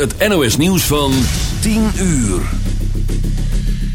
Het NOS nieuws van 10 uur.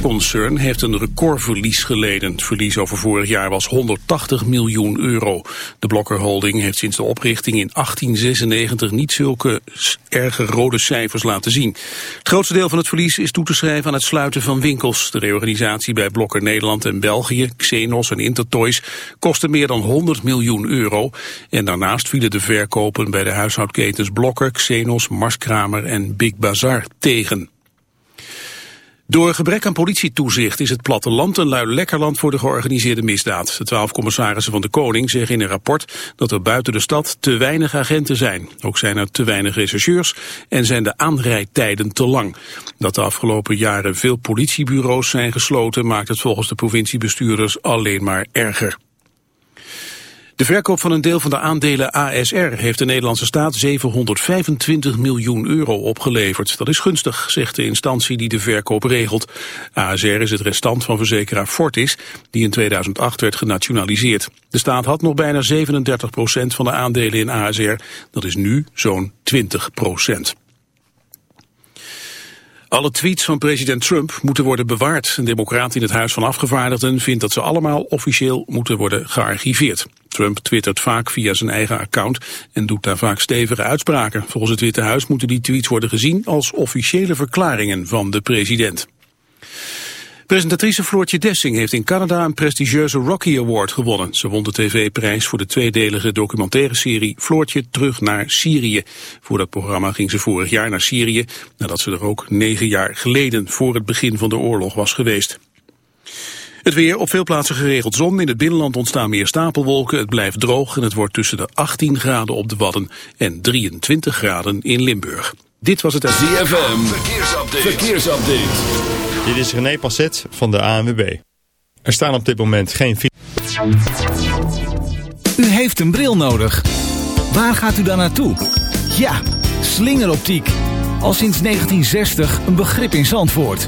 Concern heeft een recordverlies geleden. Het verlies over vorig jaar was 180 miljoen euro. De Blokker Holding heeft sinds de oprichting in 1896 niet zulke erge rode cijfers laten zien. Het grootste deel van het verlies is toe te schrijven aan het sluiten van winkels. De reorganisatie bij Blokker Nederland en België, Xenos en Intertoys kostte meer dan 100 miljoen euro. En daarnaast vielen de verkopen bij de huishoudketens Blokker, Xenos, Marskramer en Big Bazaar tegen. Door gebrek aan politietoezicht is het platteland een lui lekkerland voor de georganiseerde misdaad. De twaalf commissarissen van de Koning zeggen in een rapport dat er buiten de stad te weinig agenten zijn. Ook zijn er te weinig rechercheurs en zijn de aanrijdtijden te lang. Dat de afgelopen jaren veel politiebureaus zijn gesloten maakt het volgens de provinciebestuurders alleen maar erger. De verkoop van een deel van de aandelen ASR heeft de Nederlandse staat 725 miljoen euro opgeleverd. Dat is gunstig, zegt de instantie die de verkoop regelt. ASR is het restant van verzekeraar Fortis, die in 2008 werd genationaliseerd. De staat had nog bijna 37 procent van de aandelen in ASR. Dat is nu zo'n 20 procent. Alle tweets van president Trump moeten worden bewaard. Een democraat in het Huis van Afgevaardigden vindt dat ze allemaal officieel moeten worden gearchiveerd. Trump twittert vaak via zijn eigen account en doet daar vaak stevige uitspraken. Volgens het Witte Huis moeten die tweets worden gezien als officiële verklaringen van de president. Presentatrice Floortje Dessing heeft in Canada een prestigieuze Rocky Award gewonnen. Ze won de tv-prijs voor de tweedelige documentaire serie Floortje terug naar Syrië. Voor dat programma ging ze vorig jaar naar Syrië, nadat ze er ook negen jaar geleden voor het begin van de oorlog was geweest. Het weer op veel plaatsen geregeld zon. In het binnenland ontstaan meer stapelwolken. Het blijft droog en het wordt tussen de 18 graden op de Wadden en 23 graden in Limburg. Dit was het ZFM. Verkeersupdate. Verkeersupdate. Dit is René Passet van de ANWB. Er staan op dit moment geen... U heeft een bril nodig. Waar gaat u dan naartoe? Ja, slingeroptiek. Al sinds 1960 een begrip in Zandvoort.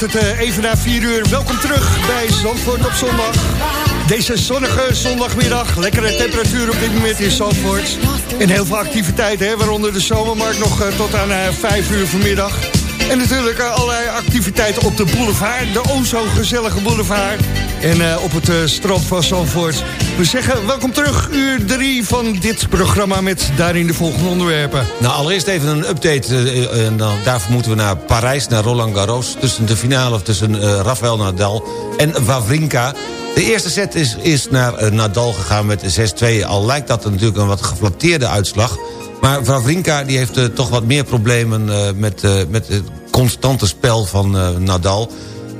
Werd het eh, even na 4 uur. Welkom terug bij Zandvoort op zondag. Deze zonnige zondagmiddag. Lekkere temperatuur op dit moment in Zandvoort. En heel veel activiteiten, hè, waaronder de zomermarkt nog eh, tot aan 5 eh, uur vanmiddag. En natuurlijk allerlei activiteiten op de boulevard. De o zo gezellige boulevard. En op het strand van Zandvoort. We zeggen welkom terug, uur 3 van dit programma... met daarin de volgende onderwerpen. Nou, allereerst even een update. Uh, daarvoor moeten we naar Parijs, naar Roland Garros... tussen de finale tussen uh, Rafael Nadal en Wawrinka. De eerste set is, is naar Nadal gegaan met 6-2. Al lijkt dat natuurlijk een wat geflatteerde uitslag... Maar Wawrinka die heeft toch wat meer problemen met, met het constante spel van Nadal...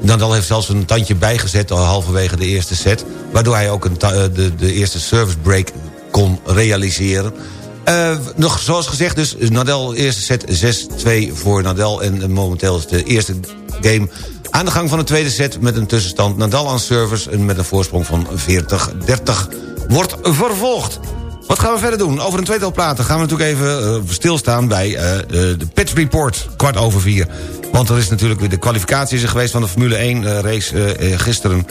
Nadal heeft zelfs een tandje bijgezet al halverwege de eerste set... waardoor hij ook een eh, de, de eerste service break kon realiseren. Nog zoals gezegd dus, Nadal eerste set 6-2 voor Nadal... en momenteel is de eerste game aan de gang van de tweede set... met een tussenstand Nadal aan service en met een voorsprong van 40-30 wordt vervolgd. Wat gaan we verder doen? Over een tweetal platen gaan we natuurlijk even uh, stilstaan bij uh, de Pit Report, kwart over vier. Want er is natuurlijk weer de kwalificatie geweest van de Formule 1 uh, race gisteren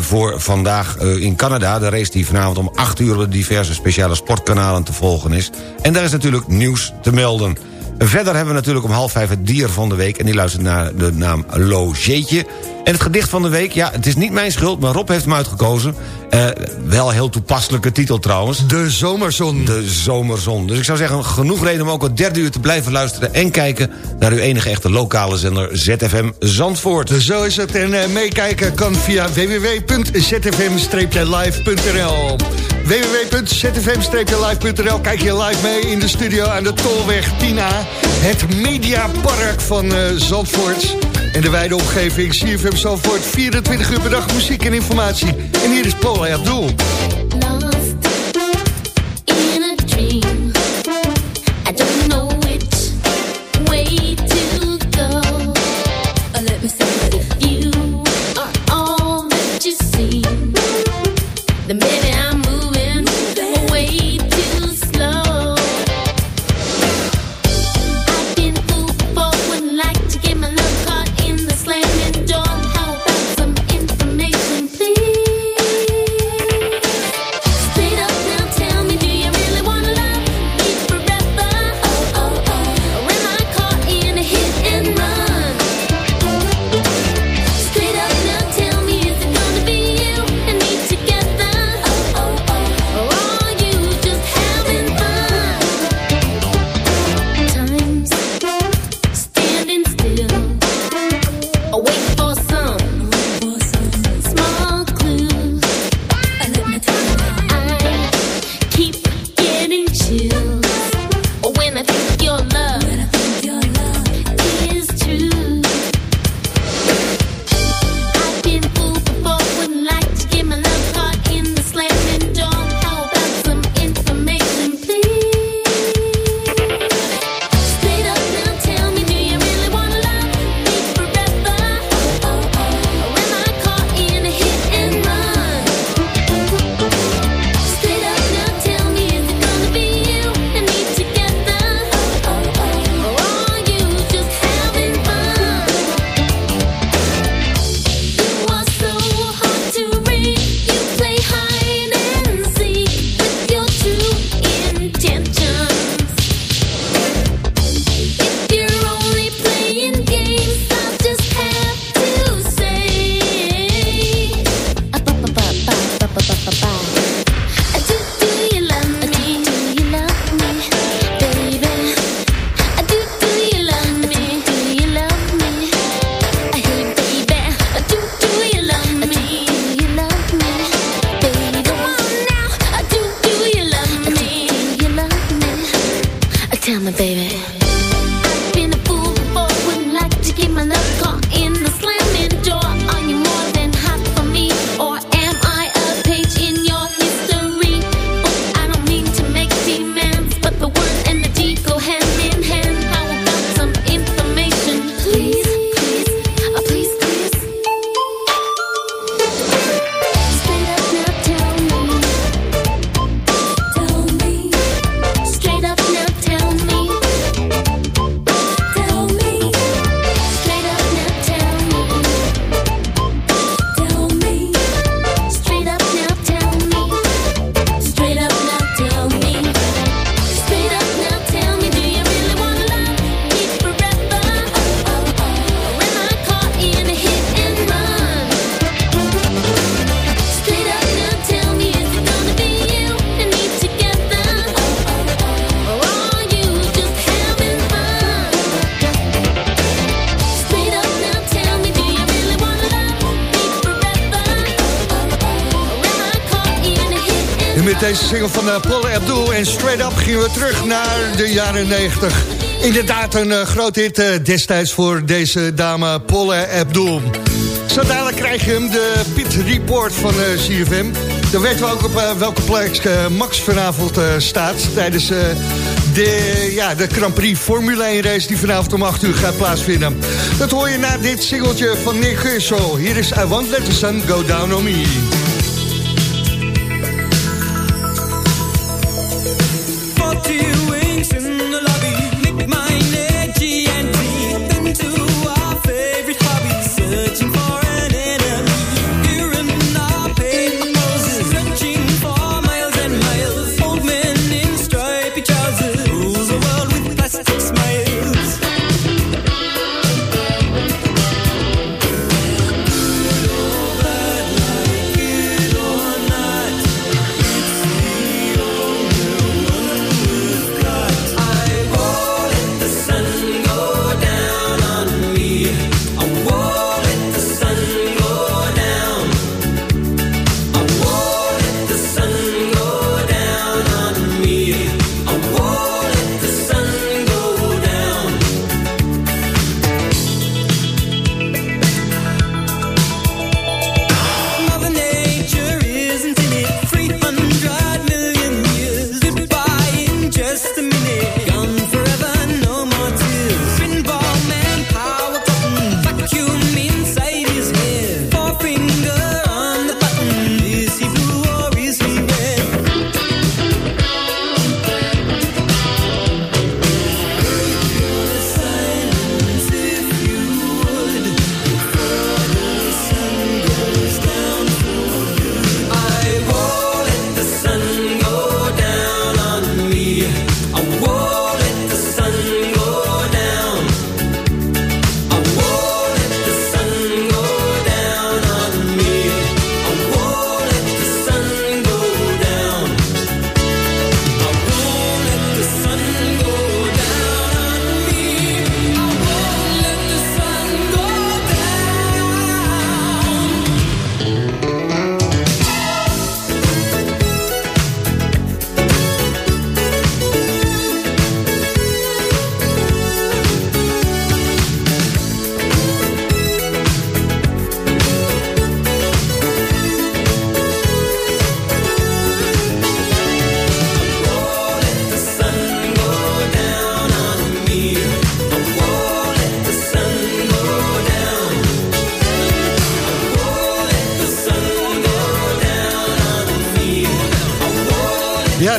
voor vandaag in Canada. De race die vanavond om 8 uur op diverse speciale sportkanalen te volgen is. En daar is natuurlijk nieuws te melden. Verder hebben we natuurlijk om half vijf het dier van de week... en die luistert naar de naam Logeetje. En het gedicht van de week, ja, het is niet mijn schuld... maar Rob heeft hem uitgekozen. Uh, wel heel toepasselijke titel trouwens. De Zomerzon. De Zomerzon. Dus ik zou zeggen, genoeg reden om ook het derde uur te blijven luisteren... en kijken naar uw enige echte lokale zender ZFM Zandvoort. Zo is het. En uh, meekijken kan via www.zfm-live.nl www.zfm-live.nl Kijk je live mee in de studio aan de Tolweg Tina. Het Mediapark van uh, Zandvoort. En de wijde omgeving CFM Zandvoort. 24 uur per dag muziek en informatie. En hier is Paul Abdul. Gingen we terug naar de jaren 90. Inderdaad een uh, groot hit uh, destijds voor deze dame Paul Abdul. Zo dadelijk krijg je hem, de Pit Report van uh, CFM. Dan weten we ook op welke plek Max vanavond staat... tijdens de, ja, de Grand Prix Formule 1 race die vanavond om 8 uur gaat plaatsvinden. Dat hoor je na dit singeltje van Nick Gershaw. Hier is I Won't Let Go Down On Me.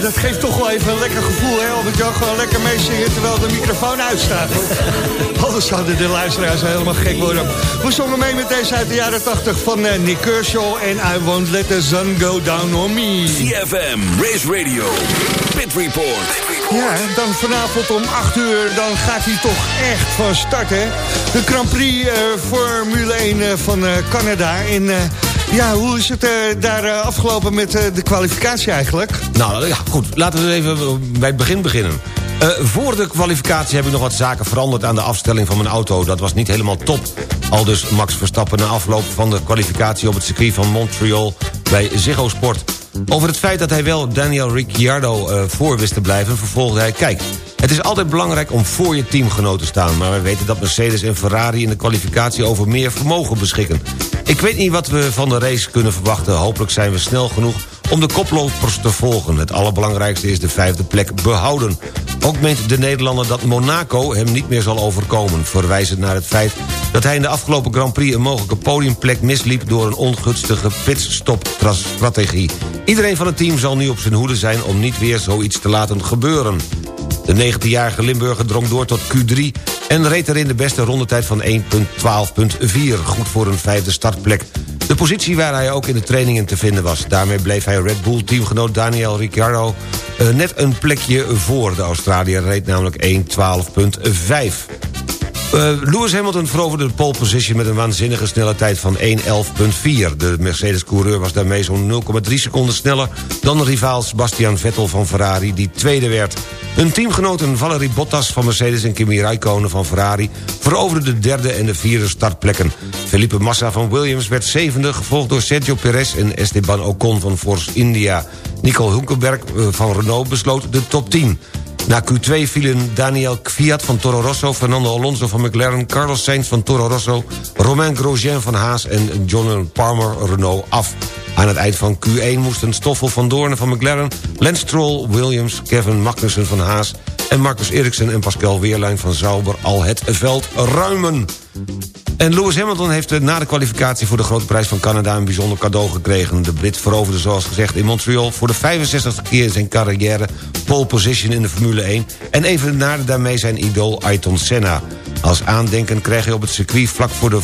Dat geeft toch wel even een lekker gevoel, hè? Of het jou gewoon lekker meezingen terwijl de microfoon uitstaat. Anders zouden de luisteraars helemaal gek worden. We zongen mee met deze uit de jaren 80 van uh, Nick Kershaw en I Won't Let The Sun Go Down On Me. CFM, Race Radio, Pit Report. Ja, dan vanavond om 8 uur, dan gaat hij toch echt van start, hè? De Grand Prix uh, Formule 1 uh, van Canada in... Ja, hoe is het uh, daar uh, afgelopen met uh, de kwalificatie eigenlijk? Nou ja, goed. Laten we even bij het begin beginnen. voor de kwalificatie heb ik nog wat zaken veranderd aan de afstelling van mijn auto. Dat was niet helemaal top. Al dus Max Verstappen na afloop van de kwalificatie op het circuit van Montreal bij Ziggo Sport. Over het feit dat hij wel Daniel Ricciardo voor wist te blijven vervolgde hij... Kijk, het is altijd belangrijk om voor je teamgenoot te staan... maar we weten dat Mercedes en Ferrari in de kwalificatie over meer vermogen beschikken. Ik weet niet wat we van de race kunnen verwachten. Hopelijk zijn we snel genoeg om de koplopers te volgen. Het allerbelangrijkste is de vijfde plek behouden. Ook meent de Nederlander dat Monaco hem niet meer zal overkomen... verwijzend naar het feit dat hij in de afgelopen Grand Prix... een mogelijke podiumplek misliep door een ongunstige pitstop-strategie. Iedereen van het team zal nu op zijn hoede zijn om niet weer zoiets te laten gebeuren. De 19-jarige Limburger drong door tot Q3 en reed erin de beste rondetijd van 1.12.4. Goed voor een vijfde startplek. De positie waar hij ook in de trainingen te vinden was. Daarmee bleef hij Red Bull-teamgenoot Daniel Ricciardo uh, net een plekje voor. De Australiër reed namelijk 1.12.5. Uh, Lewis Hamilton veroverde de pole position met een waanzinnige snelle tijd van 1.11.4. De Mercedes-coureur was daarmee zo'n 0,3 seconden sneller... dan rivaal Sebastian Vettel van Ferrari, die tweede werd. Hun teamgenoten Valerie Bottas van Mercedes en Kimi Raikkonen van Ferrari... veroverden de derde en de vierde startplekken. Felipe Massa van Williams werd zevende... gevolgd door Sergio Perez en Esteban Ocon van Force India. Nicole Hulkenberg eh, van Renault besloot de top 10. Na Q2 vielen Daniel Kvyat van Toro Rosso... Fernando Alonso van McLaren, Carlos Sainz van Toro Rosso... Romain Grosjean van Haas en John Palmer Renault af. Aan het eind van Q1 moesten Stoffel van Doornen van McLaren... Lance Stroll, Williams, Kevin Magnussen van Haas... en Marcus Eriksen en Pascal Weerlijn van Sauber al het veld ruimen. En Lewis Hamilton heeft na de kwalificatie voor de Grote Prijs van Canada... een bijzonder cadeau gekregen. De Brit veroverde zoals gezegd in Montreal... voor de 65e keer zijn carrière pole position in de Formule 1... en evenaarde daarmee zijn idool Ayrton Senna. Als aandenken kreeg hij op het circuit vlak voor de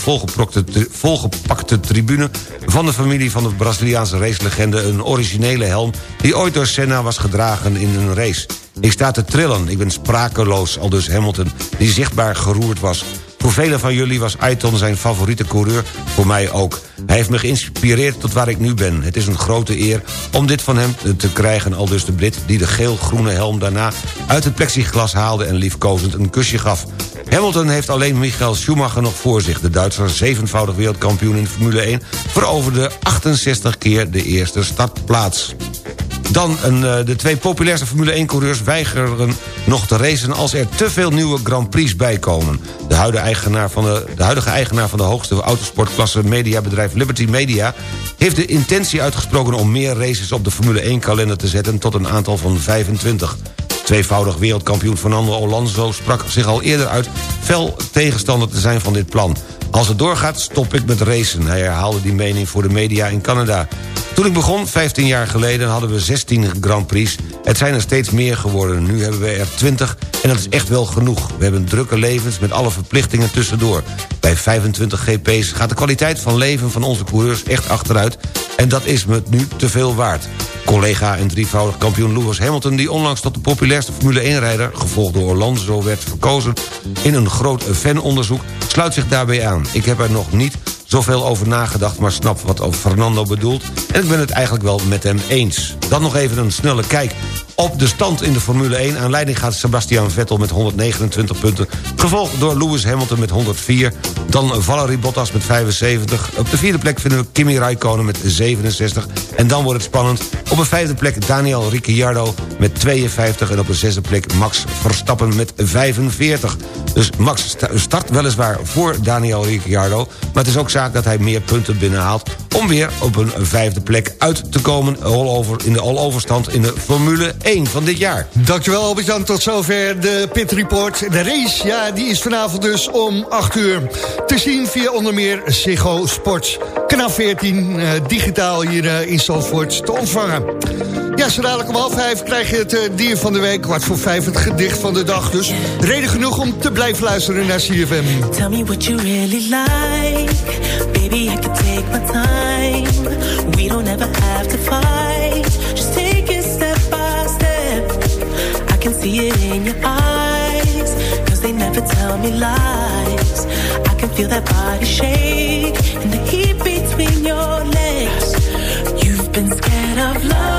volgepakte tribune... van de familie van de Braziliaanse racelegende een originele helm... die ooit door Senna was gedragen in een race. Ik sta te trillen, ik ben sprakeloos, al dus Hamilton... die zichtbaar geroerd was. Voor velen van jullie was Ayton zijn favoriete coureur, voor mij ook. Hij heeft me geïnspireerd tot waar ik nu ben. Het is een grote eer om dit van hem te krijgen, al dus de Brit... die de geel-groene helm daarna uit het plexiglas haalde... en liefkozend een kusje gaf. Hamilton heeft alleen Michael Schumacher nog voor zich. De Duitser, zevenvoudig wereldkampioen in Formule 1... veroverde 68 keer de eerste startplaats. Dan een, eh, de twee populairste Formule 1-coureurs weigeren nog te racen... als er te veel nieuwe Grand Prix bijkomen. De huidige eigenaar van de, de, huidige eigenaar van de hoogste autosportklasse mediabedrijf Liberty Media... heeft de intentie uitgesproken om meer races op de Formule 1-kalender te zetten... tot een aantal van 25. Tweevoudig wereldkampioen Fernando Alonso sprak zich al eerder uit... fel tegenstander te zijn van dit plan. Als het doorgaat, stop ik met racen. Hij herhaalde die mening voor de media in Canada. Toen ik begon, 15 jaar geleden, hadden we 16 Grand Prix. Het zijn er steeds meer geworden. Nu hebben we er 20 en dat is echt wel genoeg. We hebben drukke levens met alle verplichtingen tussendoor. Bij 25 GP's gaat de kwaliteit van leven van onze coureurs echt achteruit... en dat is me nu te veel waard. Collega en drievoudig kampioen Lewis Hamilton... die onlangs tot de populairste Formule 1-rijder... gevolgd door Alonso werd verkozen in een groot fanonderzoek... sluit zich daarbij aan. Ik heb er nog niet zoveel over nagedacht, maar snap wat Fernando bedoelt... en ik ben het eigenlijk wel met hem eens. Dan nog even een snelle kijk op de stand in de Formule 1. Aan leiding gaat Sebastian Vettel met 129 punten. Gevolgd door Lewis Hamilton met 104. Dan Valerie Bottas met 75. Op de vierde plek vinden we Kimi Raikkonen met 67. En dan wordt het spannend. Op de vijfde plek Daniel Ricciardo met 52. En op de zesde plek Max Verstappen met 45. Dus Max start weliswaar voor Daniel Ricciardo. Maar het is ook dat hij meer punten binnenhaalt... om weer op een vijfde plek uit te komen in de all-overstand in de Formule 1 van dit jaar. Dankjewel Albert-Jan, tot zover de Pit Report. De race, ja, die is vanavond dus om 8 uur te zien via onder meer Ziggo Sports. Kanaal 14, uh, digitaal hier uh, in Zandvoort te ontvangen. Ja, zo dadelijk om half vijf krijg je het uh, dier van de week. Kwart voor vijf het gedicht van de dag. Dus reden genoeg om te blijven luisteren naar CFM. Tell me what you really like. Baby, I can take my time. We don't ever have to fight. Just take it step by step. I can see it in your eyes. Cause they never tell me lies. I can feel that body shake. And the heat between your legs. You've been scared of love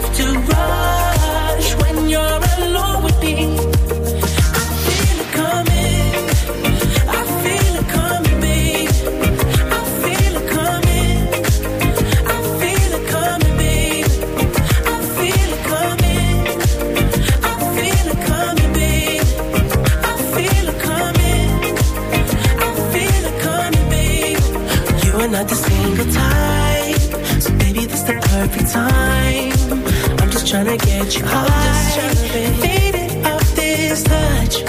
Just tryna get you high, faded off this touch.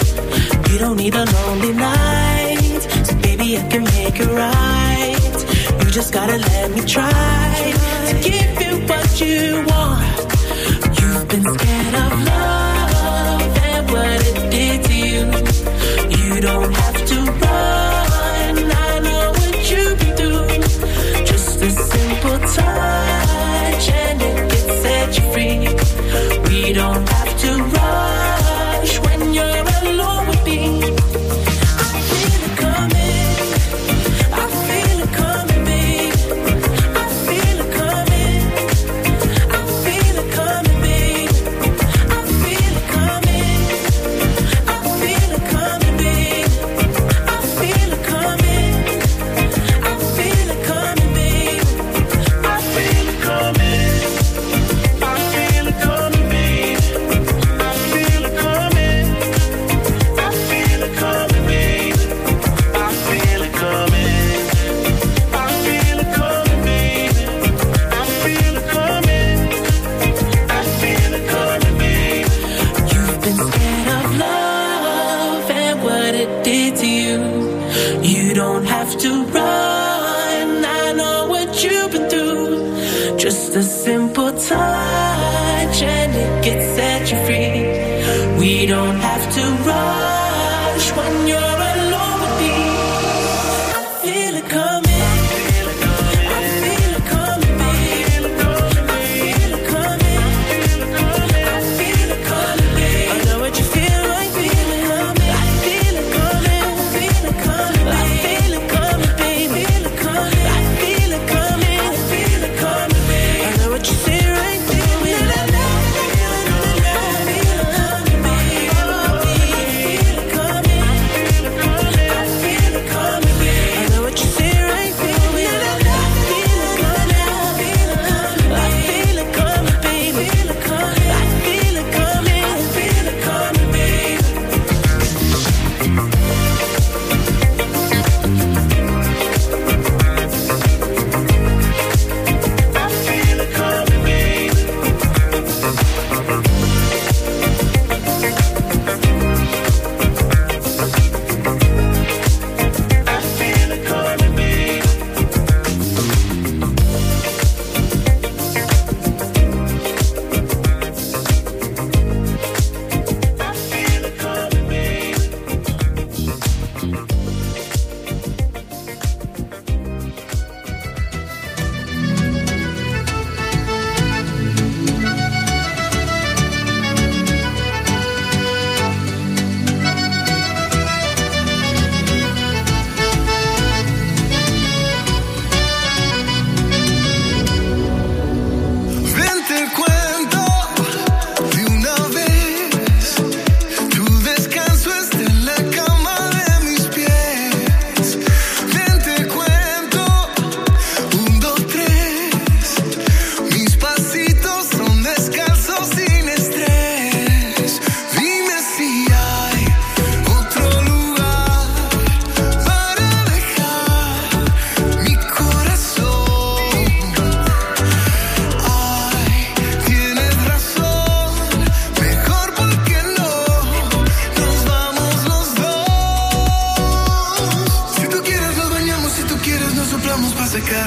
You don't need a lonely night, so baby, I can make it right. You just gotta let me try to give you what you want. You've been scared of love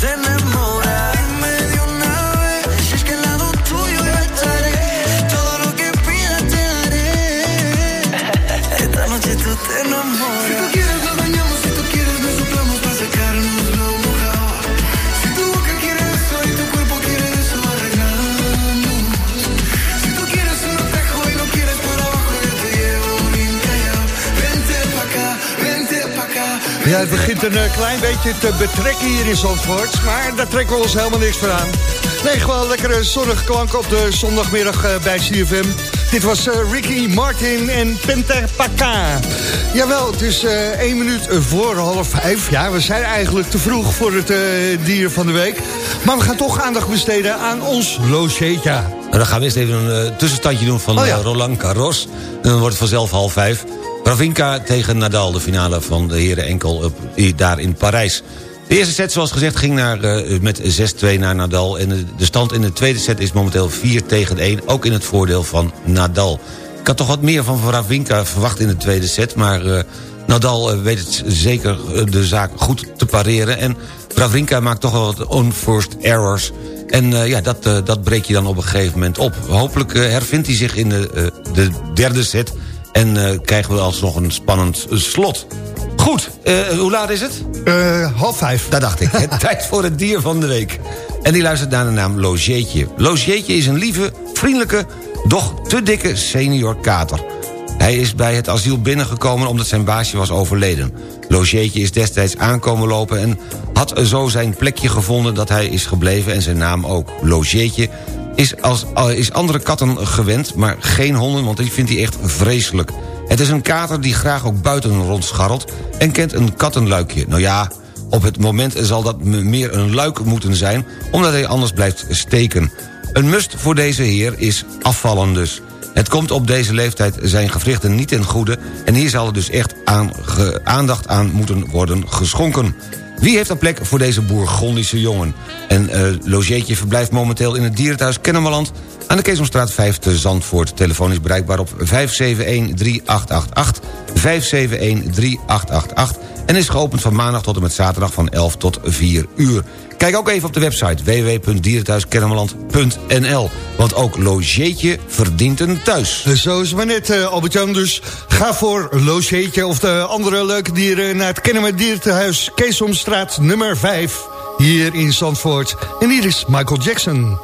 Then begint een eh, klein beetje te betrekken hier in Zandvoort. Maar daar trekken we ons helemaal niks van aan. Nee, gewoon lekkere zonnige klank op de zondagmiddag eh, bij CFM. Dit was eh, Ricky Martin en Pentapaka. Jawel, het is één minuut voor half vijf. Ja, we zijn eigenlijk te vroeg voor het dier van de week. Maar we gaan toch aandacht besteden aan ons logeetje. Nou, dan gaan we eerst even een eh, tussenstandje doen van Oh ja. Roland Garros. En dan wordt het vanzelf half vijf. Ravinka tegen Nadal, de finale van de heren enkel op, daar in Parijs. De eerste set, zoals gezegd, ging naar, eh, met 6-2 naar Nadal. En de, stand in de tweede set is momenteel 4 tegen 1. Ook in het voordeel van Nadal. Ik had toch wat meer van Ravinka verwacht in de tweede set. Maar eh, Nadal eh, weet het zeker de zaak goed te pareren. En Wawrinka maakt toch wel wat unforced errors. En ja, dat, dat breek je dan op een gegeven moment op. Hopelijk hervindt hij zich in de, de derde set... en eh, krijgen we alsnog een spannend slot. Goed, eh, hoe laat is het? Eh, half vijf. Dat dacht ik. Tijd voor het dier van de week. En die luistert naar de naam Logeetje. Logeetje is een lieve, vriendelijke, doch te dikke senior kater. Hij is bij het asiel binnengekomen omdat zijn baasje was overleden. Logeetje is destijds aankomen lopen en had zo zijn plekje gevonden dat hij is gebleven en zijn naam ook. Logeetje is, als, is andere katten gewend, maar geen honden, want die vindt hij echt vreselijk. Het is een kater die graag ook buiten rondscharrelt en kent een kattenluikje. Nou ja, op het moment zal dat meer een luik moeten zijn... omdat hij anders blijft steken. Een must voor deze heer is afvallen dus. Het komt op deze leeftijd zijn gewrichten niet ten goede... en hier zal er dus echt aandacht aan moeten worden geschonken. Wie heeft een plek voor deze Bourgondische jongen? En eh Logeetje verblijft momenteel in het dierenthuis Kennemerland... aan de Keesomstraat 5 te Zandvoort. Telefoon is bereikbaar op 571-3888, 571-3888... en is geopend van maandag tot en met zaterdag van 11 tot 4 uur. Kijk ook even op de website www.dierenthuiskennemerland.nl... want ook Logeetje verdient een thuis. Zo is het maar net, eh, Albert-Jan. Dus ga voor Logeetje of de andere leuke dieren... naar het Kennemer Dierentehuis Keesomstraat nummer 5... hier in Zandvoort. En hier is Michael Jackson.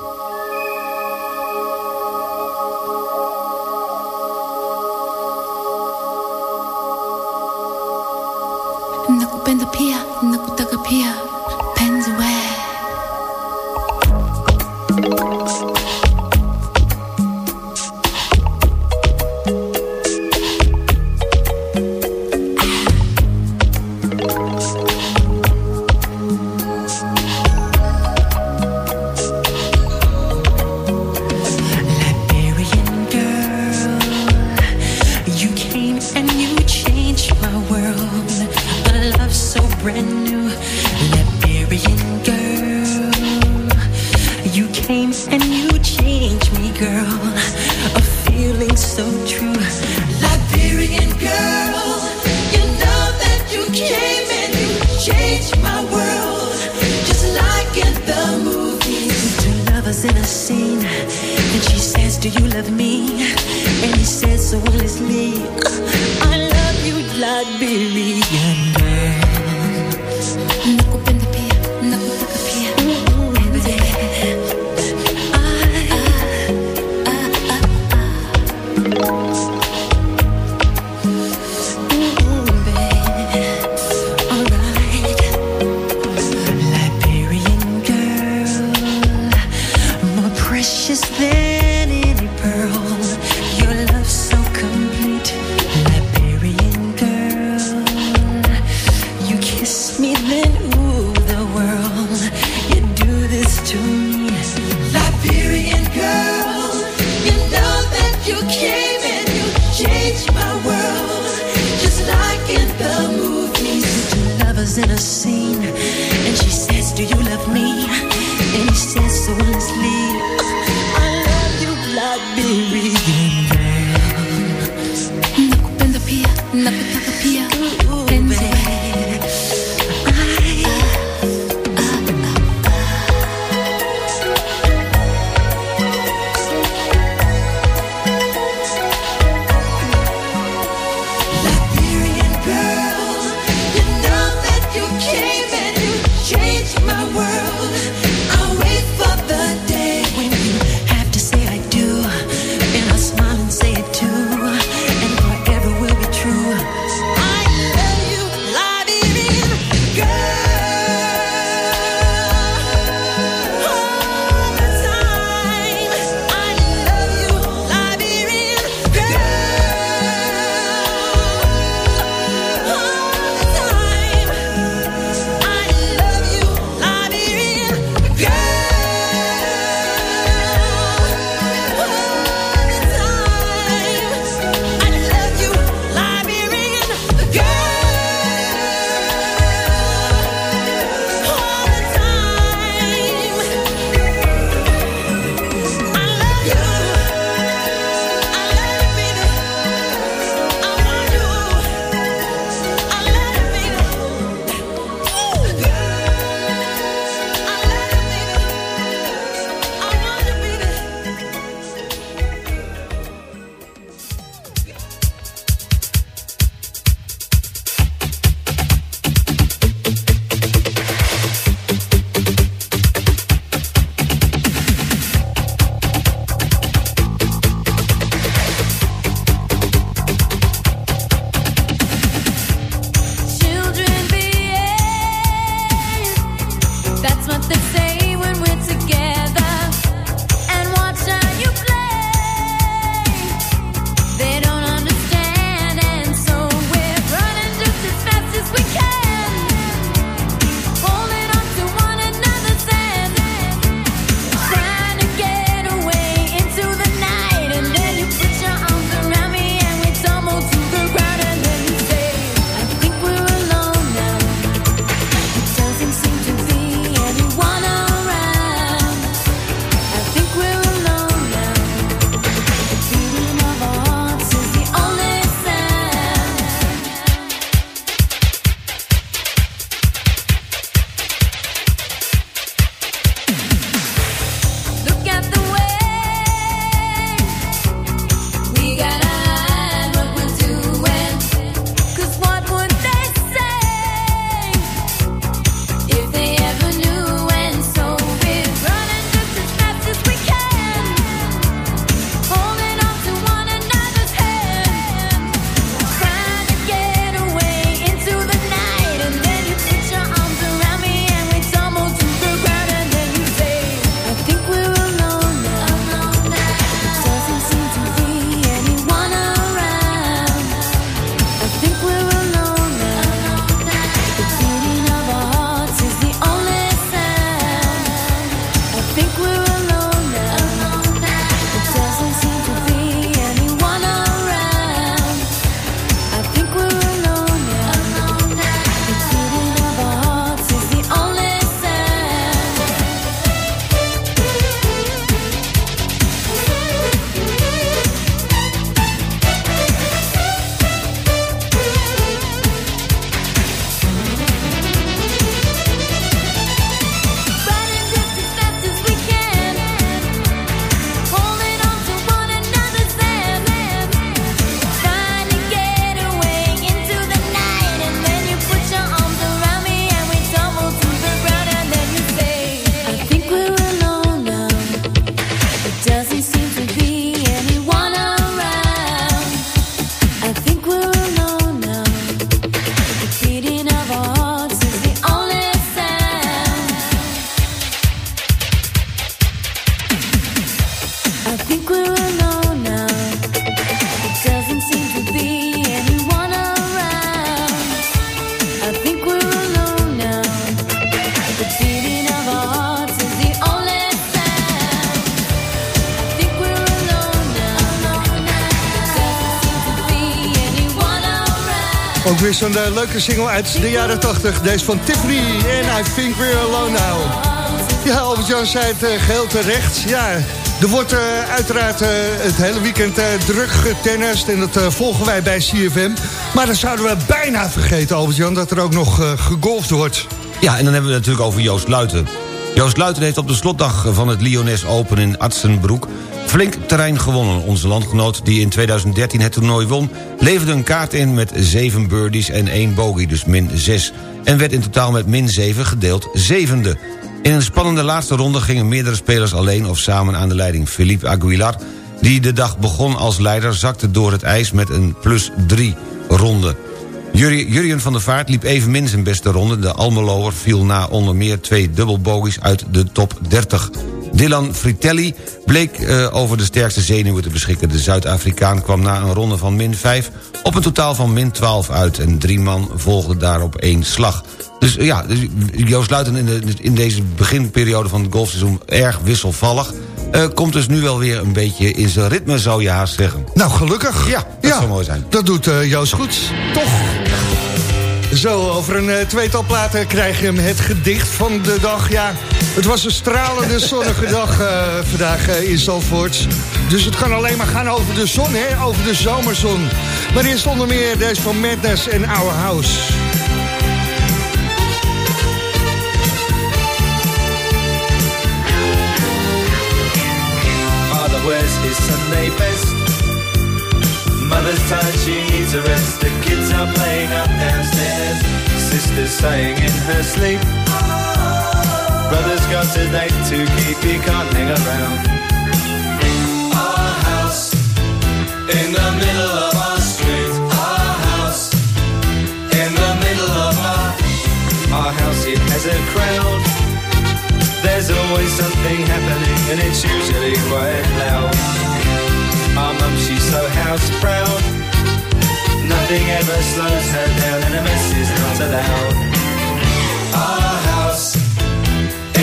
Weer zo'n eh, leuke single uit de jaren 80. Deze van Tiffany en I Think We're Alone Now. Ja, Albert-Jan zei het uh, geheel terecht. Ja, er wordt uh, uiteraard het hele weekend druk getennist. En dat volgen wij bij CFM. Maar dan zouden we bijna vergeten, Albert-Jan... dat er ook nog gegolfd wordt. Ja, en dan hebben we het natuurlijk over Joost Luiten. Joost Luiten heeft op de slotdag van het Lyonnais Open in Atsenbroek flink terrein gewonnen. Onze landgenoot die in 2013 het toernooi won... leverde een kaart in met 7 birdies en 1 bogey, dus min 6... en werd in totaal met min 7 gedeeld zevende. In een spannende laatste ronde gingen meerdere spelers alleen of samen aan de leiding. Philippe Aguilar, die de dag begon als leider... zakte door het ijs met een plus 3 ronde. Jurien van der Vaart liep evenmin zijn beste ronde. De Almeloer viel na onder meer twee dubbelbogies uit de top 30. Dylan Fritelli bleek uh, over de sterkste zenuwen te beschikken. De Zuid-Afrikaan kwam na een ronde van min 5 op een totaal van min 12 uit. En drie man volgden daarop één slag. Dus uh, ja, dus Joost Luiten in, de, in deze beginperiode van het golfseizoen erg wisselvallig. Uh, komt dus nu wel weer een beetje in zijn ritme, zou je haast zeggen. Nou, gelukkig. Ja, dat zou mooi zijn. Dat doet Joost goed, toch? Zo, over een uh, tweetal platen krijg je hem het gedicht van de dag. Ja, het was een stralende zonnige dag uh, vandaag uh, in Zandvoort. Dus het kan alleen maar gaan over de zon, hè? over de zomerzon. Maar eerst onder meer deze van Madness en Our House. Father wears his Sunday best Mother's tired, she needs a rest. The kids are playing up downstairs. Sister's saying in her sleep. Brother's got a date to keep, he can't hang around. Our house in the middle of our street. Our house in the middle of our our house. It has a crowd. There's always something happening, and it's usually quite loud. Our mum, she's so house proud. Nothing ever slows her down, and a mess is not allowed.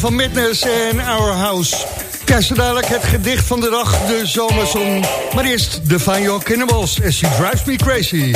Van Madness en Our House. Ja, zo dadelijk het gedicht van de dag, de zomerzon. Maar eerst de Fine Your Cannibals, As She Drives Me Crazy.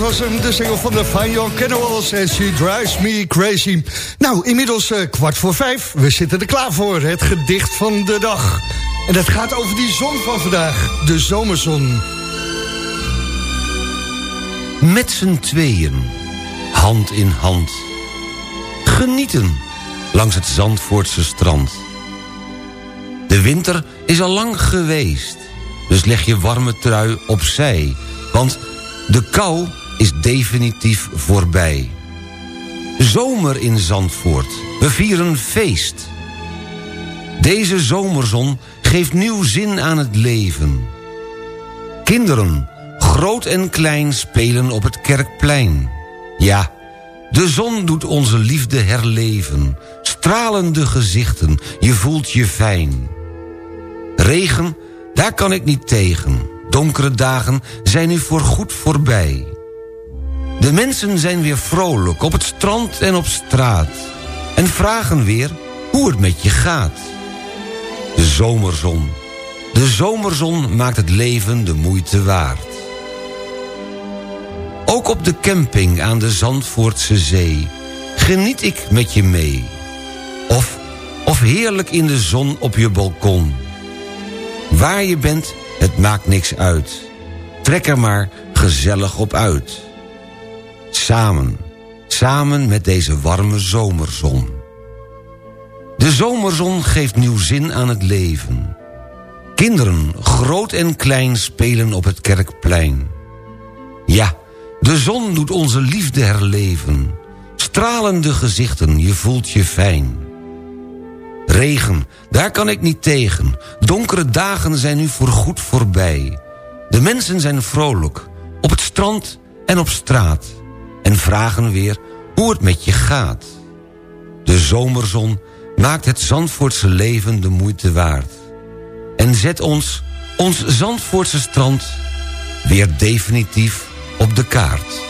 Was hem, de single van de Fine Cannibals en She Drives Me Crazy. Nou, inmiddels uh, kwart voor vijf. We zitten er klaar voor, het gedicht van de dag. En dat gaat over die zon van vandaag, de zomerzon. Met z'n tweeën, hand in hand. Genieten langs het Zandvoortse strand. De winter is al lang geweest, dus leg je warme trui opzij. Want de kou is definitief voorbij. Zomer in Zandvoort, we vieren feest. Deze zomerzon geeft nieuw zin aan het leven. Kinderen, groot en klein, spelen op het Kerkplein. Ja, de zon doet onze liefde herleven. Stralende gezichten, je voelt je fijn. Regen, daar kan ik niet tegen. Donkere dagen zijn nu voorgoed voorbij. De mensen zijn weer vrolijk op het strand en op straat. En vragen weer hoe het met je gaat. De zomerzon. De zomerzon maakt het leven de moeite waard. Ook op de camping aan de Zandvoortse zee... geniet ik met je mee. Of, of heerlijk in de zon op je balkon. Waar je bent, het maakt niks uit. Trek er maar gezellig op uit. Samen, samen met deze warme zomerzon. De zomerzon geeft nieuw zin aan het leven. Kinderen, groot en klein, spelen op het kerkplein. Ja, de zon doet onze liefde herleven. Stralende gezichten, je voelt je fijn. Regen, daar kan ik niet tegen. Donkere dagen zijn nu voorgoed voorbij. De mensen zijn vrolijk, op het strand en op straat. En vragen weer hoe het met je gaat. De zomerzon maakt het Zandvoortse leven de moeite waard. En zet ons, ons Zandvoortse strand, weer definitief op de kaart.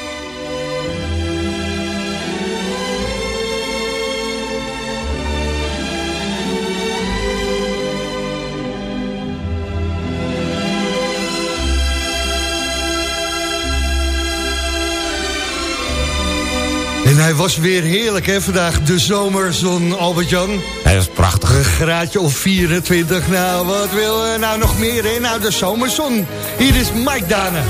Hij was weer heerlijk, hè, vandaag. De zomerzon, Albert-Jan. Hij was prachtig. Een graadje of 24. Nou, wat wil we nou nog meer, hè? Nou, de zomerzon. Hier is Mike Dane.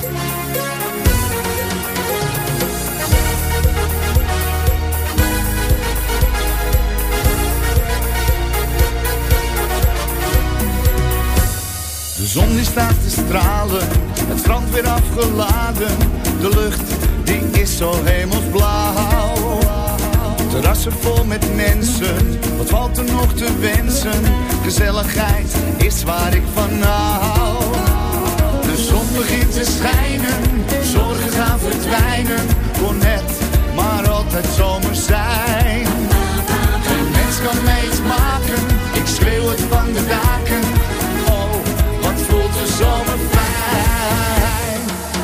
De zon die staat te stralen, het strand weer afgeladen. De lucht die is zo hemelsblauw. Terrassen vol met mensen, wat valt er nog te wensen? Gezelligheid is waar ik van hou. De zon begint te schijnen, zorgen gaan verdwijnen. Kon net maar altijd zomer zijn. Geen mens kan mij iets maken, ik schreeuw het van de daken.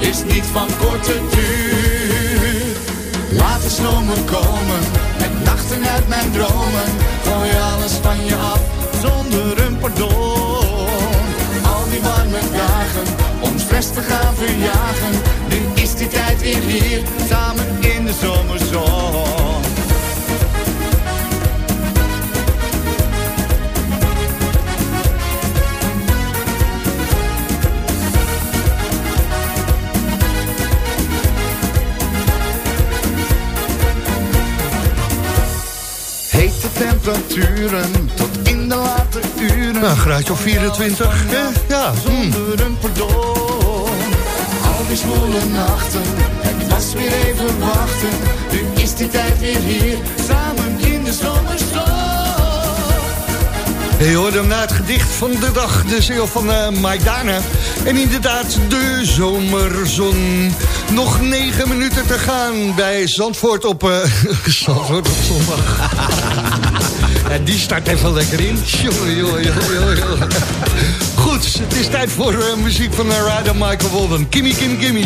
is niet van korte duur. Laat de zomer komen, met nachten uit mijn dromen. Gooi alles van je af, zonder een pardon. Al die warme dagen, stress te gaan verjagen. Nu is die tijd weer hier, samen in de zomerzon. Temperaturen tot in de late uren. Nou, graadje of 24. hè? Ja, mm. Zonder een pardon. Al die zwoele nachten, het was weer even wachten. Nu is die tijd weer hier, samen in de zomerstroom. Je hoorde hem na het gedicht van de dag, de ziel van eh Maidana. En inderdaad, de zomerzon. Nog negen minuten te gaan bij Zandvoort op, eh, Zandvoort op zondag. Ja, die start even lekker in. Jongen, jongen, jongen, jongen, jongen. Goed, het is tijd voor eh, muziek van uh, Rider Michael Walden. Gimme, gimme, gimme.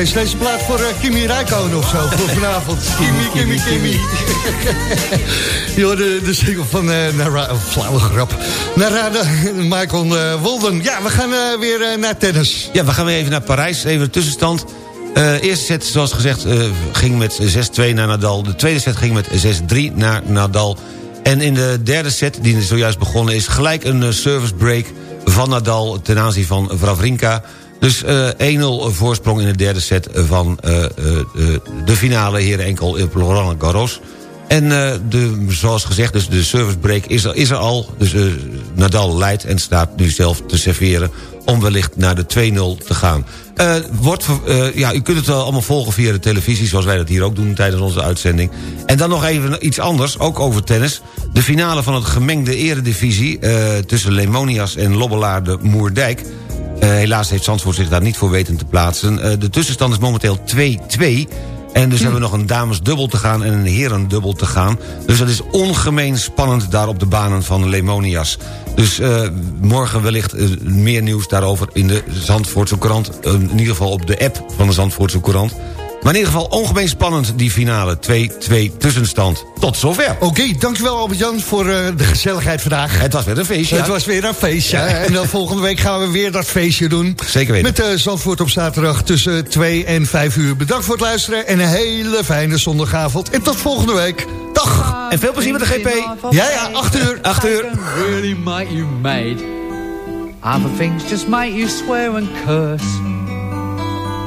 Is deze plaat voor eh, Kimi Räikkönen of zo, voor vanavond. Kimi, Kimi, Kimi. Je hoorde de single van uh, Nara, oh, flauwe grap. Narada, Michael uh, Wolden. Ja, we gaan uh, weer naar tennis. Ja, we gaan weer even naar Parijs, even de tussenstand. Eerste set, zoals gezegd, ging met 6-2 naar Nadal. De tweede set ging met 6-3 naar Nadal. En in de derde set, die zojuist begonnen is... gelijk een service break van Nadal ten aanzien van Vravrinka. Dus 1-0 voorsprong in de derde set van de finale... heren enkel Roland Garros. En de, zoals gezegd, dus de service break is er, is er al. Dus Nadal leidt en staat nu zelf te serveren... om wellicht naar de 2-0 te gaan. Wordt, ja, u kunt het allemaal volgen via de televisie... zoals wij dat hier ook doen tijdens onze uitzending. En dan nog even iets anders, ook over tennis. De finale van het gemengde eredivisie... Uh, tussen Lemonias en Lobbelaar de Moerdijk... helaas heeft Zandvoort zich daar niet voor weten te plaatsen. de tussenstand is momenteel 2-2... En dus hm. hebben we nog een damesdubbel te gaan en een herendubbel te gaan. Dus dat is ongemeen spannend daar op de banen van Lemonias. Dus uh, morgen wellicht uh, meer nieuws daarover in de Zandvoortse. Uh, in ieder geval op de app van de Zandvoortse Courant. Maar in ieder geval ongemeen spannend, die finale. 2-2 tussenstand. Tot zover. Oké, okay, dankjewel Albert-Jan voor uh, de gezelligheid vandaag. Het was weer een feestje. Het was weer een feestje. Ja. En dan volgende week gaan we weer dat feestje doen. Zeker weten. Met uh, Zandvoort op zaterdag tussen 2 en 5 uur. Bedankt voor het luisteren en een hele fijne zondagavond. En tot volgende week. Dag. En veel plezier met de GP. Ja, ja, 8 uur. 8 uur. really make you mad. Other things just make you swear and curse.